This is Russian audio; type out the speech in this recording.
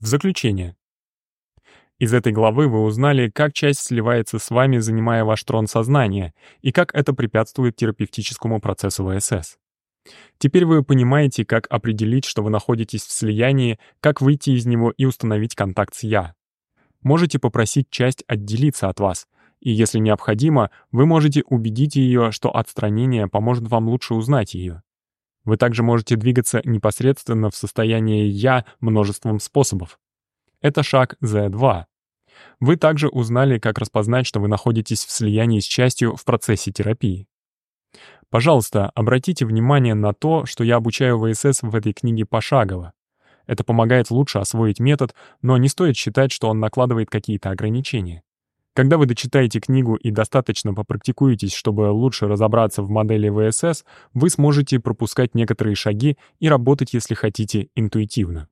В заключение. Из этой главы вы узнали, как часть сливается с вами, занимая ваш трон сознания, и как это препятствует терапевтическому процессу ВСС. Теперь вы понимаете, как определить, что вы находитесь в слиянии, как выйти из него и установить контакт с «я». Можете попросить часть отделиться от вас, и если необходимо, вы можете убедить ее, что отстранение поможет вам лучше узнать ее. Вы также можете двигаться непосредственно в состоянии «я» множеством способов. Это шаг Z2. Вы также узнали, как распознать, что вы находитесь в слиянии с частью в процессе терапии. Пожалуйста, обратите внимание на то, что я обучаю ВСС в этой книге пошагово. Это помогает лучше освоить метод, но не стоит считать, что он накладывает какие-то ограничения. Когда вы дочитаете книгу и достаточно попрактикуетесь, чтобы лучше разобраться в модели ВСС, вы сможете пропускать некоторые шаги и работать, если хотите, интуитивно.